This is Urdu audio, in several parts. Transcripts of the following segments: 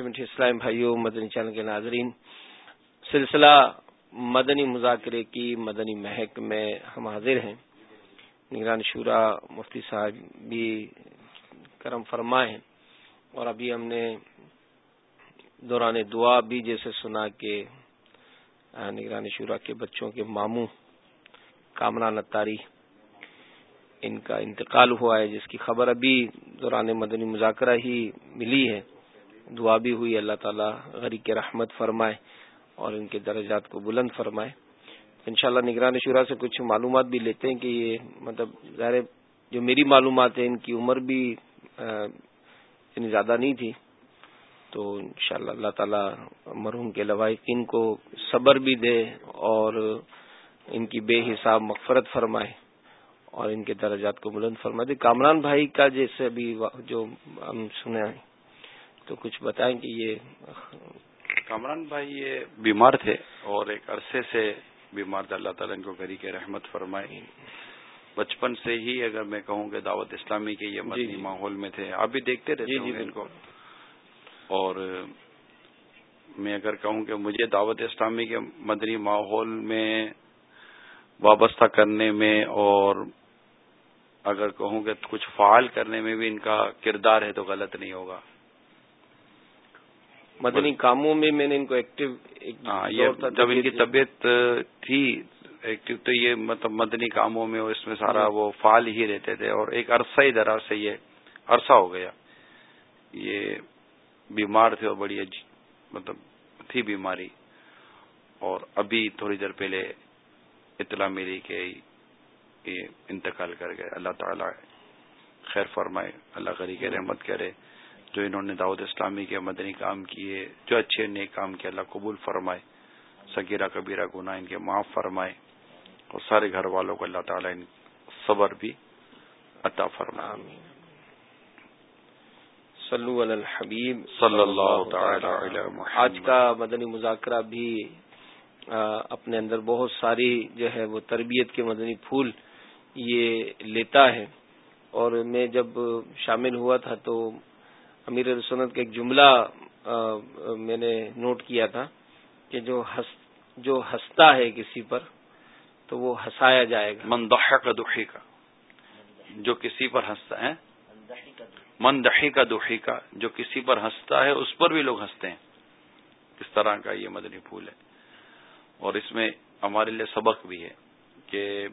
میٹھے میٹھے اسلام بھائیوں مدنی چینل کے ناظرین، سلسلہ مدنی مذاکرے کی مدنی مہک میں ہم حاضر ہیں۔ نگران شورا مفتی صاحب بھی کرم فرمائے ہیں اور ابھی ہم نے دوران دعا بھی جیسے سنا کہ نگران شورا کے بچوں کے ماموں کامنا نتاری ان کا انتقال ہوا ہے، جس کی خبر ابھی دوران مدنی مذاکرہ ہی ملی ہے۔ دعا بھی ہوئی، اللہ تعالیٰ غریب کے رحمت فرمائے اور ان کے درجات کو بلند فرمائے۔ انشاءاللہ شاء نگران شورا سے کچھ معلومات بھی لیتے ہیں کہ یہ مطلب ظاہر جو میری معلومات ہیں، ان کی عمر بھی اتنی یعنی زیادہ نہیں تھی۔ تو انشاءاللہ اللہ تعالیٰ مرحوم کے لوائقین کو صبر بھی دے اور ان کی بے حساب مغفرت فرمائے اور ان کے درجات کو بلند فرما دے کامران بھائی کا جیسے ابھی جو ہم سنے ہیں تو کچھ بتائیں کہ یہ کامران بھائی یہ بیمار تھے اور ایک عرصے سے بیمار تھے اللہ تعالیٰ ان کو گری کے رحمت فرمائے۔ بچپن سے ہی اگر میں کہوں کہ دعوت اسلامی کے یہ مدنی جی، جی۔ ماحول میں تھے آپ بھی دیکھتے رہتے جی جی ان کو۔ اور میں اگر کہوں کہ مجھے دعوت اسلامی کے مدنی ماحول میں وابستہ کرنے میں اور اگر کہوں کہ کچھ فعال کرنے میں بھی ان کا کردار ہے تو غلط نہیں ہوگا۔ مدنی کاموں میں میں نے ان کو ایکٹیو ہاں، جب ان کی طبیعت تھی ایکٹیو تو یہ مطلب مدنی کاموں میں اس میں سارا۔ وہ فعال ہی رہتے تھے اور ایک عرصہ ہی درار سے یہ عرصہ ہو گیا۔ یہ بیمار تھے اور بڑی مطلب تھی بیماری۔ اور ابھی تھوڑی دیر پہلے اطلاع میری کہ انتقال کر گئے۔ اللہ تعالی خیر فرمائے اللہ کری کے رحمت کرے۔ جو انہوں نے دعوت اسلامی کے مدنی کام کیے جو اچھے نیک کام کیے اللہ قبول فرمائے سگیرہ کبیرہ گناہ ان کے معاف فرمائے اور سارے گھر والوں کو اللہ تعالیٰ ان صبر بھی عطا فرمائے۔ صلو علی الحبیب۔ صلی اللہ تعالی آج کا مدنی مذاکرہ بھی اپنے اندر بہت ساری جو ہے وہ تربیت کے مدنی پھول یہ لیتا ہے۔ اور میں جب شامل ہوا تھا تو امیر رسنت کا ایک جملہ میں نے نوٹ کیا تھا کہ جو جو ہنستا ہے کسی پر، تو وہ ہنسایا جائے گا۔ مندہ کا دکھی کا جو کسی پر ہنستا ہے۔ من دہی کا دکھی کا جو کسی پر ہنستا ہے، اس پر بھی لوگ ہنستے ہیں۔ اس طرح کا یہ مدنی پھول ہے۔ اور اس میں ہمارے لیے سبق بھی ہے کہ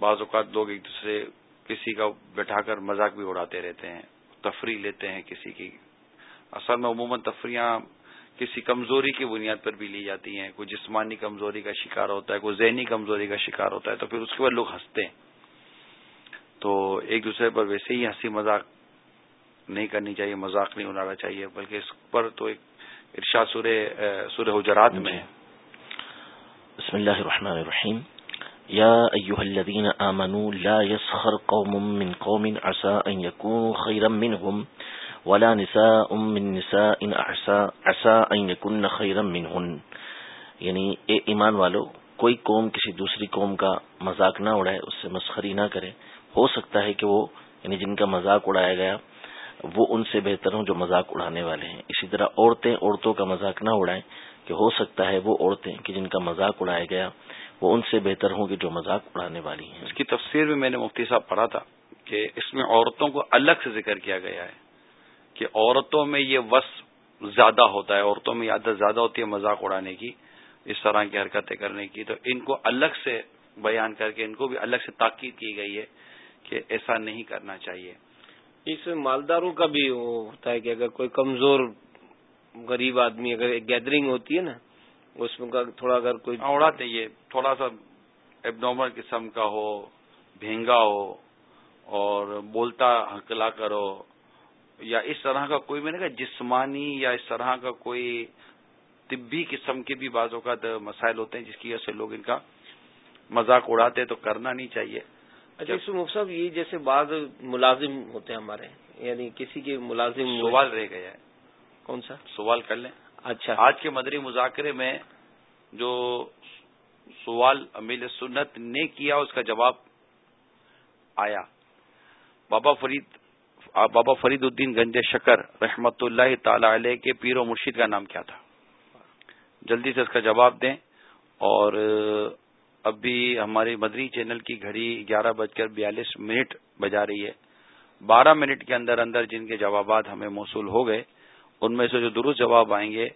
بعض اوقات لوگ ایک دوسرے کسی کا بٹھا کر مذاق بھی اڑاتے رہتے ہیں۔ تفریح لیتے ہیں کسی کی۔ اصل میں عموماً تفریح کسی کمزوری کی بنیاد پر بھی لی جاتی ہیں۔ کوئی جسمانی کمزوری کا شکار ہوتا ہے، کوئی ذہنی کمزوری کا شکار ہوتا ہے، تو پھر اس کے بعد لوگ ہنستے ہیں۔ تو ایک دوسرے پر ویسے ہی ہنسی مذاق نہیں کرنی چاہیے، مذاق نہیں اڑانا چاہیے، بلکہ اس پر تو ایک ارشاد سورہ سورہ حجرات میں ہے۔ جی۔ بسم اللہ الرحمن الرحیم۔ یا ایوہ الذین آمنوا لا يسخر قوم من قوم عسى ان يكونوا خيرا منهم ولا نساء من نساء عسى ان يكون خيرا منهن. یعنی اے ایمان والو، کوئی قوم کسی دوسری قوم کا مذاق نہ اڑائے، اس سے مسخری نہ کرے۔ ہو سکتا ہے کہ وہ یعنی جن کا مذاق اڑایا گیا، وہ ان سے بہتر ہوں جو مذاق اڑانے والے ہیں۔ اسی طرح عورتیں عورتوں کا مذاق نہ اڑائیں کہ ہو سکتا ہے وہ عورتیں کہ جن کا مذاق اڑایا گیا وہ ان سے بہتر ہوں گے جو مذاق اڑانے والی ہیں۔ اس کی تفسیر میں میں نے مفتی صاحب پڑھا تھا کہ اس میں عورتوں کو الگ سے ذکر کیا گیا ہے کہ عورتوں میں یہ وس زیادہ ہوتا ہے عورتوں میں عادت زیادہ ہوتی ہے مذاق اڑانے کی اس طرح کی حرکتیں کرنے کی۔ تو ان کو الگ سے بیان کر کے ان کو بھی الگ سے تاکید کی گئی ہے کہ ایسا نہیں کرنا چاہیے۔ اس میں مالداروں کا بھی ہوتا ہے کہ اگر کوئی کمزور غریب آدمی اگر ایک گیدرنگ ہوتی ہے نا اس میں تھوڑا اگر کوئی ہاں، اڑاتے یہ تھوڑا سا ایب نارمل قسم کا ہو بھینگا ہو اور بولتا ہکلا کرو یا اس طرح کا کوئی میں نے کہا جسمانی یا اس طرح کا کوئی طبی قسم کے بھی بعض اوقات مسائل ہوتے ہیں جس کی وجہ سے لوگ ان کا مذاق اڑاتے تو کرنا نہیں چاہیے۔ اچھا صاحب یہ جیسے بعض ملازم ہوتے ہیں ہمارے یعنی کسی کے ملازم سوال رہ گیا ہے۔ کون سا؟ سوال کر لیں۔ اچھا۔ آج کے مدری مذاکرے میں جو سوال امیل سنت نے کیا، اس کا جواب آیا۔ بابا فرید بابا فرید الدین گنج شکر رحمت اللہ تعالی علیہ کے پیر و مرشید کا نام کیا تھا؟ جلدی سے اس کا جواب دیں۔ اور ابھی ہماری مدری چینل کی گھڑی گیارہ بج کر بیالیس منٹ بجا رہی ہے۔ بارہ منٹ کے اندر اندر جن کے جوابات ہمیں موصول ہو گئے ان میں سے جو درست جواب آئیں گے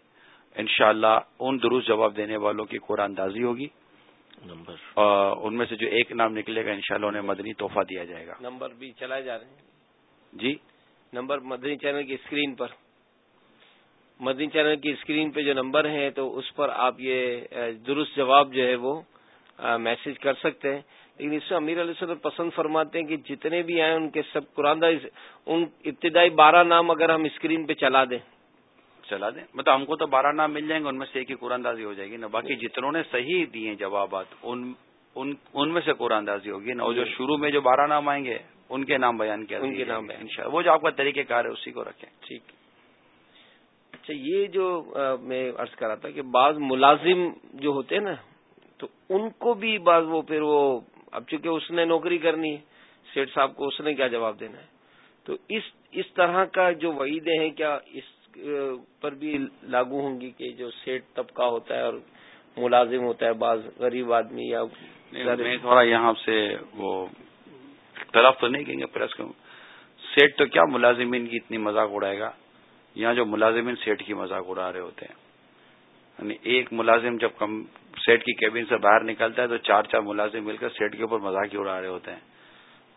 انشاءاللہ ان درست جواب دینے والوں کی قرآن اندازی ہوگی۔ نمبر۔ ان میں سے جو ایک نام نکلے گا انشاءاللہ انہیں مدنی تحفہ دیا جائے گا۔ نمبر بھی چلائے جا رہے ہیں۔ جی؟ نمبر مدنی چینل کی اسکرین پر۔ مدنی چینل کی اسکرین پہ جو نمبر ہے تو اس پر آپ یہ درست جواب جو ہے وہ میسج کر سکتے ہیں۔ لیکن اس سے امیر علیہ وسلم پسند فرماتے ہیں کہ جتنے بھی آئے ان کے سب قرآن ان ابتدائی بارہ نام اگر ہم اسکرین پہ چلا دیں۔ چلا دیں؟ مطلب ہم کو تو بارہ نام مل جائیں گے ان میں سے ایک ہی قرآن اندازی ہو جائے گی نا۔ باقی جتنوں نے صحیح دیے جوابات ان ان, ان میں سے قرآن اندازی ہوگی نا۔ اور جو شروع میں جو بارہ نام آئیں گے ان کے نام بیان کیا ان کے نام ان وہ جو آپ کا طریقہ کار ہے اسی کو رکھیں۔ ٹھیک۔ اچھا یہ جو میں عرض کر رہا تھا کہ بعض ملازم جو ہوتے ہیں نا تو ان کو بھی بعض وہ پھر وہ اب چونکہ اس نے نوکری کرنی ہے سیٹ صاحب کو اس نے کیا جواب دینا ہے؟ تو اس اس طرح کا جو وعیدیں ہیں، کیا اس پر بھی لاگو ہوں گی کہ جو سیٹ طبقہ ہوتا ہے اور ملازم ہوتا ہے، بعض غریب آدمی یا میں تھوڑا یہاں سے وہ طرف تو نہیں کہیں گے پریس سیٹ تو کیا ملازمین کی اتنی مذاق اڑائے گا؟ یہاں جو ملازمین سیٹ کی مذاق اڑا رہے ہوتے ہیں یعنی ایک ملازم جب کم سیٹ کی کیبن سے باہر نکلتا ہے تو چار چار ملازم مل کر سیٹ کے اوپر مذاق ہی اڑا رہے ہوتے ہیں۔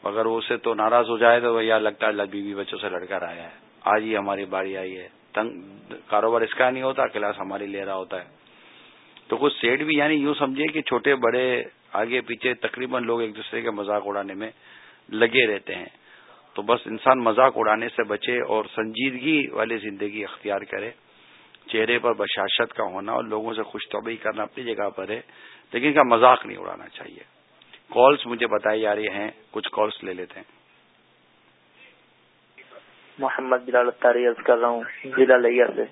اگر وہ اسے تو ناراض ہو جائے تو وہ یا لگتا ہے بیوی بچوں سے لڑکر آیا ہے۔ آج ہی ہماری باری آئی ہے۔ تنگ کاروبار اس کا نہیں ہوتا، کلاس ہماری لے رہا ہوتا ہے۔ تو کچھ سیٹ بھی یعنی یوں سمجھے کہ چھوٹے بڑے آگے پیچھے تقریباً لوگ ایک دوسرے کے مذاق اڑانے میں لگے رہتے ہیں۔ تو بس انسان مذاق اڑانے سے بچے اور سنجیدگی والی زندگی اختیار کرے۔ چہرے پر بشاشت کا ہونا اور لوگوں سے خوش طبی کرنا اپنی جگہ پر ہے لیکن کا مذاق نہیں اڑانا چاہیے۔ کالس مجھے بتائی جا رہی ہیں کچھ کالس لے لیتے ہیں۔ محمد بلال اتاری عرض کر رہا ہوں ضلع لیا سے۔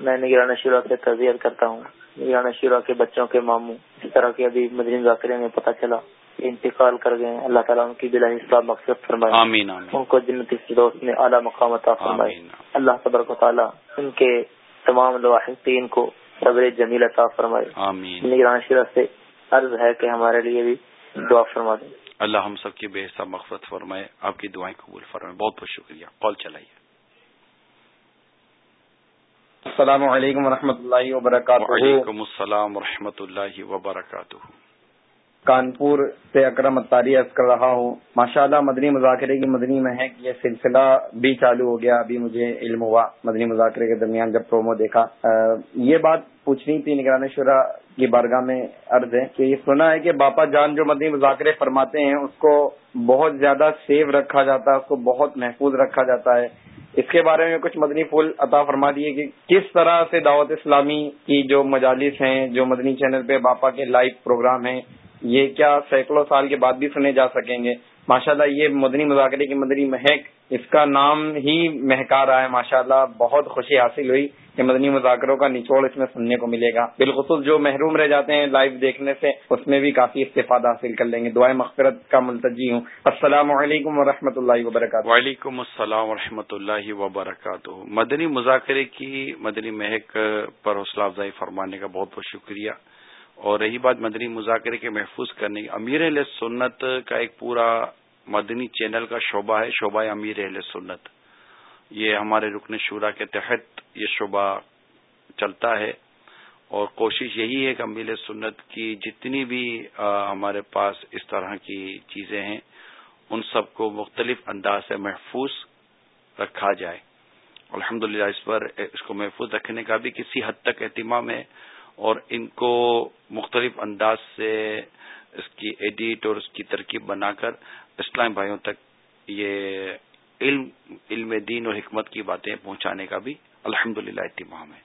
میں نگران شورا سے تربیت کرتا ہوں۔ نگران شورا کے بچوں کے ماموں اس طرح کے ابھی مدرین ذاکرے میں پتہ چلا انتقال کر گئے اللہ تعالیٰ ان کی بلا حصہ مقصد فرمائے۔ آمین آمین۔ ان کو جنتی فردوس میں اعلیٰ مقام عطا فرمائے۔ اللہ تبارک و تعالیٰ ان کے تمام لواحقین کو صبر جمیل عطا فرمائے۔ آمین۔ نگران سے عرض ہے کہ ہمارے لیے بھی دعا فرما دیں۔ اللہ ہم سب کی بے حصہ مغفرت فرمائے آپ کی دعائیں قبول فرمائے۔ بہت بہت شکریہ۔ کال چلائیے۔ السلام علیکم و اللہ وبرکاتہ۔ وعلیکم السلام و اللہ وبرکاتہ۔ کانپور سے اکرم اتاری عرض کر رہا ہوں۔ ماشاء اللہ مدنی مذاکرے کی مدنی مہک یہ سلسلہ بھی چالو ہو گیا۔ ابھی مجھے علم ہوا مدنی مذاکرے کے درمیان جب پرومو دیکھا۔ یہ بات پوچھنی تھی نگران شورا کی بارگاہ میں عرض ہے کہ یہ سنا ہے کہ باپا جان جو مدنی مذاکرے فرماتے ہیں، اس کو بہت زیادہ سیو رکھا جاتا ہے، اس کو بہت محفوظ رکھا جاتا ہے۔ اس کے بارے میں کچھ مدنی پھول عطا فرما دیے کہ کس طرح سے دعوت اسلامی کی جو مجالس ہیں، جو مدنی چینل پہ باپا کے لائیو پروگرام ہیں یہ کیا سینکڑوں سال کے بعد بھی سنے جا سکیں گے؟ ماشاءاللہ یہ مدنی مذاکرے کی مدنی مہک، اس کا نام ہی مہکا رہا ہے، ماشاءاللہ بہت خوشی حاصل ہوئی کہ مدنی مذاکروں کا نچوڑ اس میں سننے کو ملے گا۔ بالخصوص جو محروم رہ جاتے ہیں لائیو دیکھنے سے، اس میں بھی کافی استفادہ حاصل کر لیں گے۔ دعائیں مغفرت کا ملتجی ہوں۔ السلام علیکم و اللہ وبرکاتہ۔ وعلیکم السلام و اللہ وبرکاتہ۔ مدنی مذاکرے کی مدنی مہک پر حوصلہ افزائی فرمانے کا بہت بہت شکریہ۔ اور رہی بات مدنی مذاکرے کے محفوظ کرنے کی، امیر اہل سنت کا ایک پورا مدنی چینل کا شعبہ ہے، شعبہ امیر اہل سنت۔ یہ ہمارے رکن شورا کے تحت یہ شعبہ چلتا ہے۔ اور کوشش یہی ہے کہ امیر سنت کی جتنی بھی ہمارے پاس اس طرح کی چیزیں ہیں، ان سب کو مختلف انداز سے محفوظ رکھا جائے۔ الحمد اس پر اس کو محفوظ رکھنے کا بھی کسی حد تک اہتمام ہے۔ اور ان کو مختلف انداز سے اس کی ایڈیٹ اور اس کی ترکیب بنا کر اسلام بھائیوں تک یہ علم علم دین اور حکمت کی باتیں پہنچانے کا بھی الحمد للہ اتمام ہے۔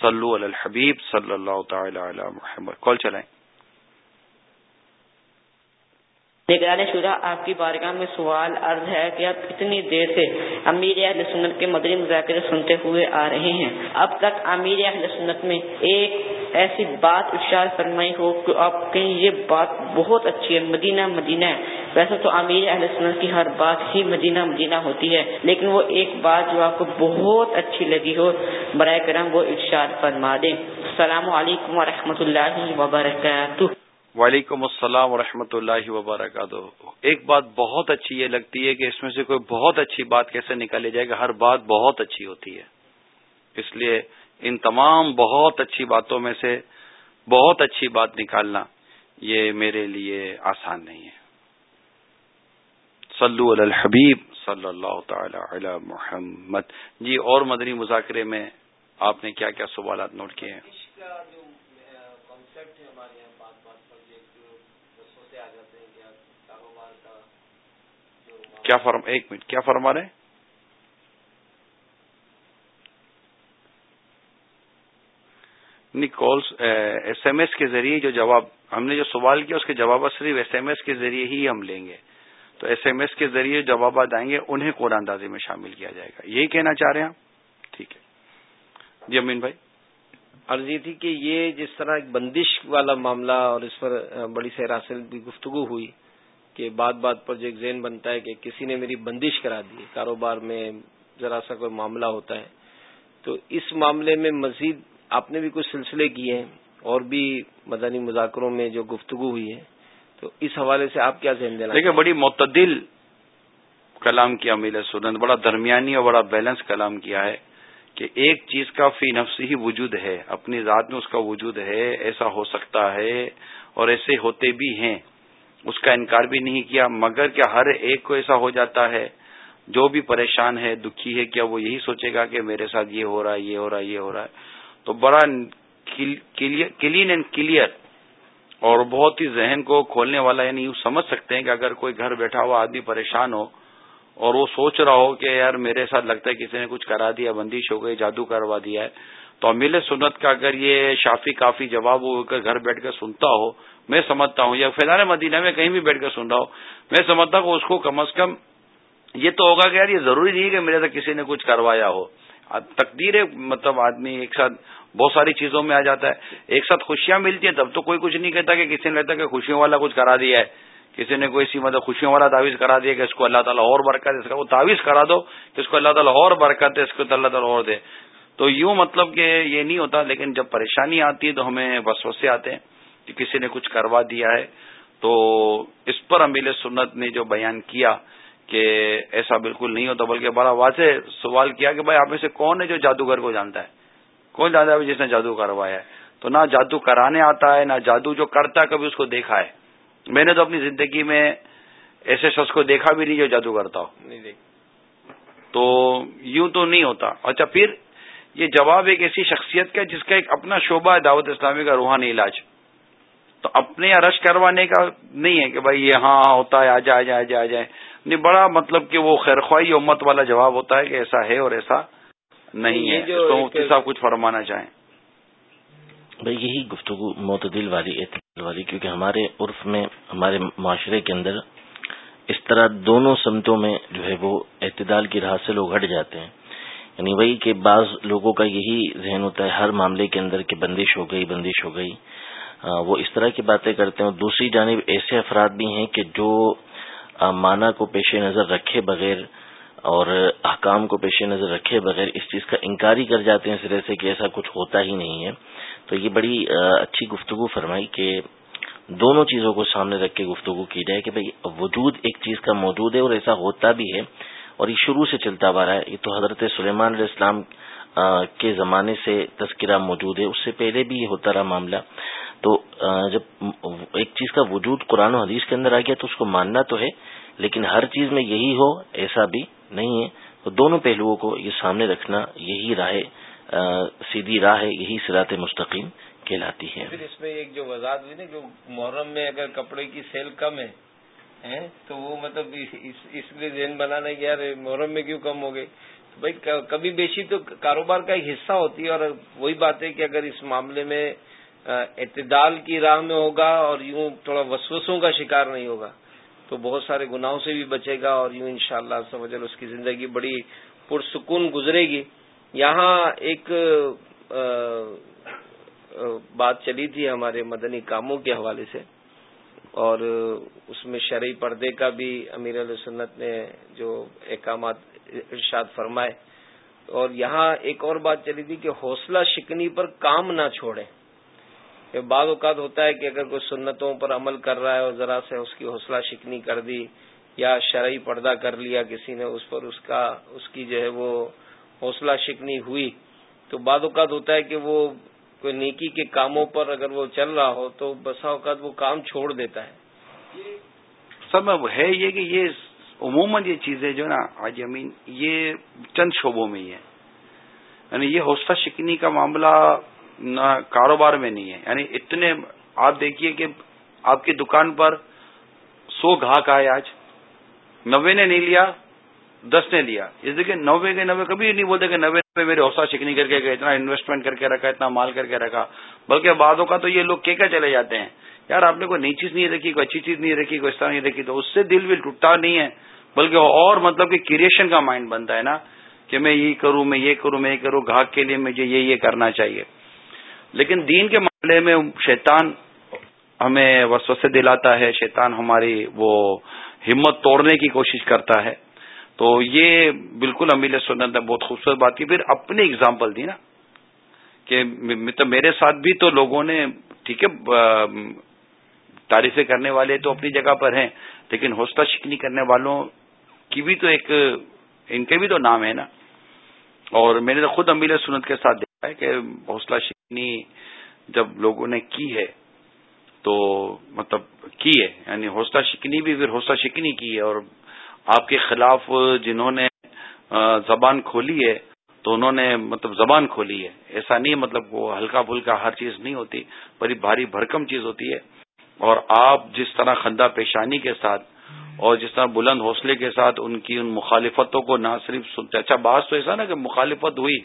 صلو علی الحبیب صلی اللہ تعالی علی محمد۔ کال چلائیں۔ نگران شورا، آپ کی بارگاہ میں سوال عرض ہے کہ آپ کتنی دیر سے امیر اہل سنت کے مدنی مذاکرے سنتے ہوئے آ رہے ہیں؟ اب تک امیر اہل سنت میں ایک ایسی بات اشار فرمائی ہو کہ آپ کہیں یہ بات بہت اچھی ہے۔ مدینہ مدینہ ہے۔ ویسے تو امیر اہل سنت کی ہر بات ہی مدینہ مدینہ ہوتی ہے، لیکن وہ ایک بات جو آپ کو بہت اچھی لگی ہو، برائے کرم وہ ارشاد فرما دیں۔ السلام علیکم و اللہ وبرکاتہ۔ وعلیکم السلام ورحمۃ اللہ وبرکاتہ۔ ایک بات بہت اچھی یہ لگتی ہے کہ اس میں سے کوئی بہت اچھی بات کیسے نکالی جائے گا؟ ہر بات بہت اچھی ہوتی ہے۔ اس لیے ان تمام بہت اچھی باتوں میں سے بہت اچھی بات نکالنا یہ میرے لیے آسان نہیں ہے۔ صلو علی الحبیب صلی اللہ تعالی علی محمد۔ جی اور مدنی مذاکرے میں آپ نے کیا کیا سوالات نوٹ کیے ہیں؟ کیا فرم ایک منٹ، کیا فرما رہے نہیں کالس ایس ایم ایس کے ذریعے جو جواب ہم نے جو سوال کیا، اس کے جواب صرف ایس ایم ایس کے ذریعے ہی ہم لیں گے۔ تو ایس ایم ایس کے ذریعے جوابات آئیں گے، انہیں قرآن اندازی میں شامل کیا جائے گا۔ یہی کہنا چاہ رہے ہیں ٹھیک ہے۔ جی امین بھائی۔ عرضی تھی کہ یہ جس طرح ایک بندش والا معاملہ اور اس پر بڑی سیراسل بھی گفتگو ہوئی کہ بات بات پر جو ایک ذہن بنتا ہے کہ کسی نے میری بندش کرا دی کاروبار میں ذرا سا کوئی معاملہ ہوتا ہے۔ تو اس معاملے میں مزید آپ نے بھی کچھ سلسلے کیے ہیں اور بھی مدنی مذاکروں میں جو گفتگو ہوئی ہے۔ تو اس حوالے سے آپ کیا ذہن دینا دیکھیں، بڑی معتدل کلام کیا میل سنت بڑا درمیانی اور بڑا بیلنس کلام کیا ہے کہ ایک چیز کا فی نفس ہی وجود ہے، اپنی ذات میں اس کا وجود ہے، ایسا ہو سکتا ہے اور ایسے ہوتے بھی ہیں۔ اس کا انکار بھی نہیں کیا، مگر کیا ہر ایک کو ایسا ہو جاتا ہے؟ جو بھی پریشان ہے، دکھی ہے، کیا وہ یہی سوچے گا کہ میرے ساتھ یہ ہو رہا ہے، یہ ہو رہا ہے، یہ ہو رہا ہے؟ تو بڑا کلین اینڈ کلیئر اور بہت ہی ذہن کو کھولنے والا یعنی یوں سمجھ سکتے ہیں کہ اگر کوئی گھر بیٹھا ہوا آدمی پریشان ہو اور وہ سوچ رہا ہو کہ یار میرے ساتھ لگتا ہے کسی نے کچھ کرا دیا، بندش ہو گئی، جادو کروا دیا ہے تو امیل سنت کا اگر یہ شافی کافی جواب ہو کر گھر بیٹھ کر سنتا ہو، میں سمجھتا ہوں، یا فیضان مدینہ میں کہیں بھی بیٹھ کر سن رہا ہوں، میں سمجھتا ہوں کہ اس کو کم از کم یہ تو ہوگا کہ یار یہ ضروری نہیں کہ میرے ساتھ کسی نے کچھ کروایا ہو۔ تقدیر مطلب آدمی ایک ساتھ بہت ساری چیزوں میں آ جاتا ہے۔ ایک ساتھ خوشیاں ملتی ہیں، تب تو کوئی کچھ نہیں کہتا کہ کسی نے کہتا کہ خوشیوں والا کچھ کرا دیا ہے۔ کسی نے کوئی سی مطلب خوشیوں والا تعویذ کرا دیا کہ اس کو اللہ تعالیٰ اور برکت اس کا وہ تعویذ کرا دو کہ اس کو اللہ تعالیٰ اور برکت ہے اس کو اللہ تعالیٰ اور دے۔ تو یوں مطلب کہ یہ نہیں ہوتا لیکن جب پریشانی آتی ہے تو ہمیں بس وسے آتے ہیں کہ کسی نے کچھ کروا دیا ہے۔ تو اس پر امیل سنت نے جو بیان کیا کہ ایسا بالکل نہیں ہوتا بلکہ بڑا واضح سوال کیا کہ بھائی آپ میں سے کون ہے جو جادوگر کو جانتا ہے؟ کون جانتا ہے جس نے جادو کروایا ہے؟ تو نہ جادو کرانے آتا ہے نہ جادو جو کرتا ہے کبھی اس کو دیکھا ہے۔ میں نے تو اپنی زندگی میں ایسے شخص کو دیکھا بھی نہیں جو جادو کرتا ہو۔ تو یوں تو نہیں ہوتا۔ اچھا پھر یہ جواب ایک ایسی شخصیت کا جس کا ایک اپنا شعبہ ہے دعوت اسلامی کا روحانی علاج تو اپنے یہاں رش کروانے کا نہیں ہے کہ بھائی یہ ہاں ہوتا ہے آ جائے آ جائے آ جائے آ جائے نہیں بڑا مطلب کہ وہ خیر خواہی امت والا جواب ہوتا ہے کہ ایسا ہے اور ایسا نہیں ہے۔ تو مفتی صاحب کچھ فرمانا چاہیں۔ بھائی یہی گفتگو معتدل والی اعتدال والی کیونکہ ہمارے عرف میں ہمارے معاشرے کے اندر اس طرح دونوں سمتوں میں جو ہے وہ اعتدال کی راہ سے لوگ ہٹ جاتے ہیں۔ یعنی وہی کہ بعض لوگوں کا یہی ذہن ہوتا ہے، ہر معاملے کے اندر کہ بندش ہو گئی، بندش ہو گئی۔ وہ اس طرح کی باتیں کرتے ہیں۔ دوسری جانب ایسے افراد بھی ہیں کہ جو مانا کو پیش نظر رکھے بغیر اور احکام کو پیش نظر رکھے بغیر اس چیز کا انکاری کر جاتے ہیں سرے سے کہ ایسا کچھ ہوتا ہی نہیں ہے۔ تو یہ بڑی اچھی گفتگو فرمائی کہ دونوں چیزوں کو سامنے رکھ کے گفتگو کی جائے کہ بھائی وجود ایک چیز کا موجود ہے اور ایسا ہوتا بھی ہے۔ اور یہ شروع سے چلتا آ رہا ہے۔ یہ تو حضرت سلیمان علیہ السلام کے زمانے سے تذکرہ موجود ہے۔ اس سے پہلے بھی یہ ہوتا رہا معاملہ۔ تو جب ایک چیز کا وجود قرآن و حدیث کے اندر آ گیا تو اس کو ماننا تو ہے، لیکن ہر چیز میں یہی ہو، ایسا بھی نہیں ہے۔ تو دونوں پہلوؤں کو یہ سامنے رکھنا یہی راہ سیدھی راہ ہے، یہی سرات مستقیم کہلاتی ہے۔ پھر اس میں ایک جو وضاحت ہوئی نا، جو محرم میں اگر کپڑے کی سیل کم ہے تو وہ مطلب اس لیے ذہن بنانا کہ یار محرم میں کیوں کم ہو گئے بھائی کبھی بیشی تو کاروبار کا ایک حصہ ہوتی ہے اور وہی بات ہے کہ اگر اس معاملے میں اعتدال کی راہ میں ہوگا اور یوں تھوڑا وسوسوں کا شکار نہیں ہوگا، تو بہت سارے گناہوں سے بھی بچے گا اور یوں انشاءاللہ شاء اللہ اس کی زندگی بڑی پرسکون گزرے گی۔ یہاں ایک بات چلی تھی ہمارے مدنی کاموں کے حوالے سے۔ اور اس میں شرعی پردے کا بھی امیر علیہ سنت نے جو احکامات ارشاد فرمائے اور یہاں ایک اور بات چلی تھی کہ حوصلہ شکنی پر کام نہ چھوڑیں۔ بعض اوقات ہوتا ہے کہ اگر کوئی سنتوں پر عمل کر رہا ہے اور ذرا سے اس کی حوصلہ شکنی کر دی یا شرعی پردہ کر لیا کسی نے، اس پر اس کا، اس کی جو ہے وہ حوصلہ شکنی ہوئی۔ تو بعض اوقات ہوتا ہے کہ وہ کوئی نیکی کے کاموں پر اگر وہ چل رہا ہو تو بسا اوقات وہ کام چھوڑ دیتا ہے۔ سب ہے یہ کہ یہ عموماً یہ چیزیں جو نا، آج امین یہ چند شعبوں میں ہی ہے یعنی یہ حوصلہ شکنی کا معاملہ نہ، کاروبار میں نہیں ہے۔ یعنی اتنے، آپ دیکھیے کہ آپ کی دکان پر سو گاہک آئے آج۔ نوے نے نہیں لیا دس نے لیا۔ اس دیکھیے نوے کے نوے، کبھی نہیں بولتے کہ نوے نوے میرے حوصلہ شکنی کر کے گئے، اتنا انویسٹمنٹ کر کے رکھا، اتنا مال کر کے رکھا۔ بلکہ بعدوں کا تو یہ لوگ کہہ چلے جاتے ہیں، یار آپ نے کوئی نئی چیز نہیں رکھی، کوئی اچھی چیز نہیں رکھی، کوئی اس طرح نہیں رکھی، تو اس سے دل بھی ٹوٹا نہیں ہے۔ بلکہ اور مطلب کہ کریشن کا مائنڈ بنتا ہے نا، کہ میں یہ کروں، میں یہ کروں، میں یہ کروں، گاہک کے لیے مجھے یہ یہ کرنا چاہیے۔ لیکن دین کے معاملے میں شیطان ہمیں وسوسے دلاتا ہے، شیطان ہماری وہ ہمت توڑنے کی کوشش کرتا ہے۔ تو یہ بالکل امیل سنت نے بہت خوبصورت بات کی۔ پھر اپنی اگزامپل دی نا کہ میرے ساتھ بھی تو لوگوں نے، ٹھیک ہے تعریفیں کرنے والے تو اپنی جگہ پر ہیں، لیکن حوصلہ شکنی کرنے والوں کی بھی تو ایک، ان کے بھی تو نام ہے نا۔ اور میں نے تو خود امیل سنت کے ساتھ دیکھا ہے کہ حوصلہ شکنی جب لوگوں نے کی ہے، تو مطلب کی ہے یعنی حوصلہ شکنی بھی، پھر حوصلہ شکنی کی ہے اور آپ کے خلاف جنہوں نے زبان کھولی ہے، تو انہوں نے مطلب زبان کھولی ہے۔ ایسا نہیں مطلب وہ ہلکا پھلکا ہر چیز نہیں ہوتی، بڑی بھاری بھرکم چیز ہوتی ہے۔ اور آپ جس طرح خندہ پیشانی کے ساتھ اور جس طرح بلند حوصلے کے ساتھ ان کی ان مخالفتوں کو نہ صرف سنتے اچھا بات تو ایسا نا کہ مخالفت ہوئی،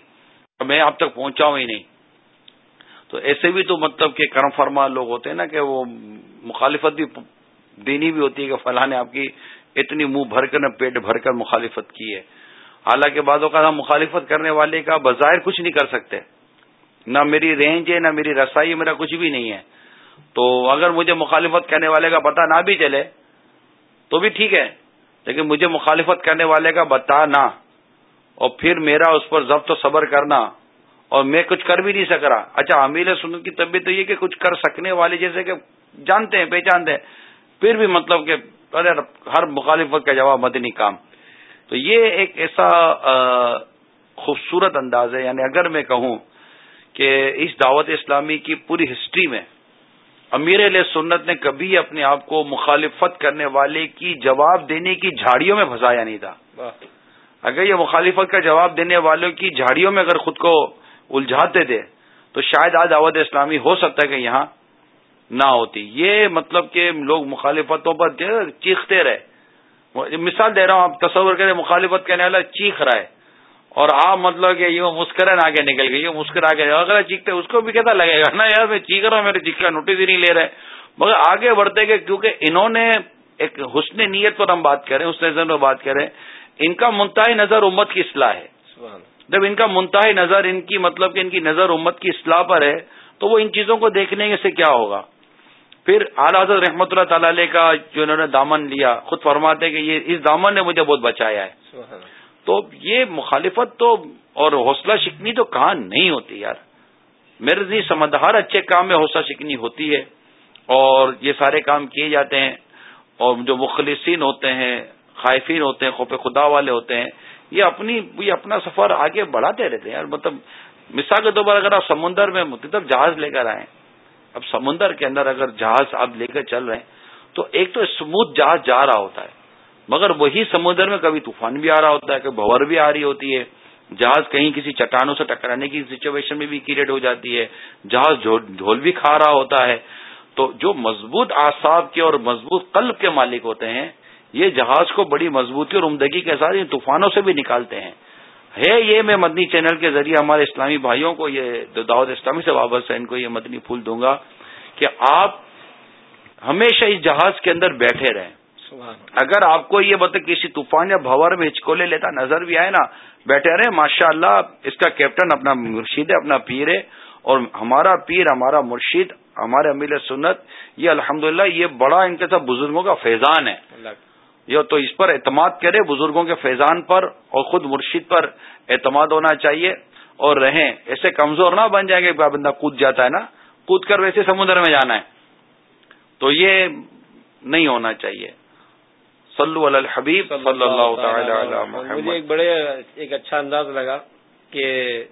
میں آپ تک پہنچا ہوں ہی نہیں۔ تو ایسے بھی تو مطلب کہ کرم فرما لوگ ہوتے ہیں نا کہ وہ مخالفت بھی دینی بھی ہوتی ہے کہ فلاں نے آپ کی اتنی منہ بھر کر نہ پیٹ بھر کر مخالفت کی ہے۔ حالانکہ بعضوں کا ہم مخالفت کرنے والے کا بظاہر کچھ نہیں کر سکتے۔ نہ میری رینج ہے، نہ میری رسائی ہے، میرا کچھ بھی نہیں ہے۔ تو اگر مجھے مخالفت کرنے والے کا پتہ نہ بھی چلے، تو بھی ٹھیک ہے۔ لیکن مجھے مخالفت کرنے والے کا بتا نہ اور پھر میرا اس پر ضبط و صبر کرنا اور میں کچھ کر بھی نہیں سک رہا۔ اچھا امیل سنت کی طبیعت تو یہ کہ کچھ کر سکنے والے جیسے کہ جانتے ہیں، پہچانتے ہیں۔ پھر بھی مطلب کہ ہر مخالفت کا جواب مدنی کام۔ تو یہ ایک ایسا خوبصورت انداز ہے۔ یعنی اگر میں کہوں کہ اس دعوت اسلامی کی پوری ہسٹری میں امیر علیہ سنت نے کبھی اپنے آپ کو مخالفت کرنے والے کی جواب دینے کی جھاڑیوں میں پھنسایا نہیں تھا۔ اگر یہ مخالفت کا جواب دینے والوں کی جھاڑیوں میں اگر خود کو الجھاتے تھے تو شاید آج دعوت اسلامی ہو سکتا ہے کہ یہاں نہ ہوتی۔ یہ مطلب کہ لوگ مخالفتوں پر چیختے رہے۔ مثال دے رہا ہوں آپ تصور کریں مخالفت کہنے والا چیخ رہا ہے۔ اور آپ مطلب کہ یہ مسکرن آگے نکل گئی مسکرا کے اگر چیختے اس کو بھی کیسا لگے گا؟ نا یار میں چیخ رہا ہوں میرے چیخ کا نوٹس ہی نہیں لے رہے۔ مگر آگے بڑھتے گئے کیونکہ انہوں نے ایک حسن نیت پر ہم بات کریں اس نظر میں بات کریں ان کا منتہی نظر امت کی اصلاح ہے۔ جب ان کا منتہی نظر ان کی مطلب کہ ان کی نظر امت کی اصلاح پر ہے تو وہ ان چیزوں کو دیکھنے سے کیا ہوگا؟ پھر اعلی حضرت رحمۃ اللہ تعالی علیہ کا جو انہوں نے دامن لیا خود فرماتے کہ یہ اس دامن نے مجھے بہت بچایا ہے۔ تو یہ مخالفت تو اور حوصلہ شکنی تو کہاں نہیں ہوتی یار۔ میرے نہیں سمجھ ہر اچھے کام میں حوصلہ شکنی ہوتی ہے اور یہ سارے کام کیے جاتے ہیں اور جو مخلصین ہوتے ہیں خائفین ہوتے ہیں خوف خدا والے ہوتے ہیں یہ اپنی یہ اپنا سفر آگے بڑھاتے رہتے ہیں۔ یار مطلب مثال کے طور پر اگر آپ سمندر میں مطلب جہاز لے کر آئیں اب سمندر کے اندر اگر جہاز آپ لے کر چل رہے ہیں، تو ایک تو اسموتھ جہاز جا رہا ہوتا ہے، مگر وہی سمندر میں کبھی طوفان بھی آ رہا ہوتا ہے، کبھی بھور بھی آ رہی ہوتی ہے۔ جہاز کہیں کسی چٹانوں سے ٹکرانے کی سچویشن میں بھی کریٹ ہو جاتی ہے۔ جہاز ڈھول بھی کھا رہا ہوتا ہے۔ تو جو مضبوط آساب کے اور مضبوط قلب کے مالک ہوتے ہیں، یہ جہاز کو بڑی مضبوطی اور عمدگی کے ساتھ ان طوفانوں سے بھی نکالتے ہیں۔ ہے یہ میں مدنی چینل کے ذریعے ہمارے اسلامی بھائیوں کو یہ دعوت اسلامی سے وابستہ ان کو یہ مدنی پھول دوں گا کہ آپ ہمیشہ اس جہاز کے اندر بیٹھے رہیں۔ اگر آپ کو یہ بتا کسی طوفان یا بھور میں ہچکولے لیتا نظر بھی آئے نا بیٹھے رہے ماشاء اللہ اس کا کیپٹن اپنا مرشید ہے اپنا پیر ہے۔ اور ہمارا پیر ہمارا مرشید ہمارے امیل سنت یہ الحمدللہ یہ بڑا ان کے ساتھ بزرگوں کا فیضان ہے۔ یہ تو اس پر اعتماد کرے بزرگوں کے فیضان پر اور خود مرشید پر اعتماد ہونا چاہیے اور رہیں۔ ایسے کمزور نہ بن جائیں گے بندہ کود جاتا ہے نا۔ کود کر ویسے سمندر میں جانا ہے۔ تو یہ نہیں ہونا چاہیے۔ صلو علی الحبیب صلی اللہ تعالی علی محمد۔ مجھے ایک بڑے ایک اچھا انداز لگا کہ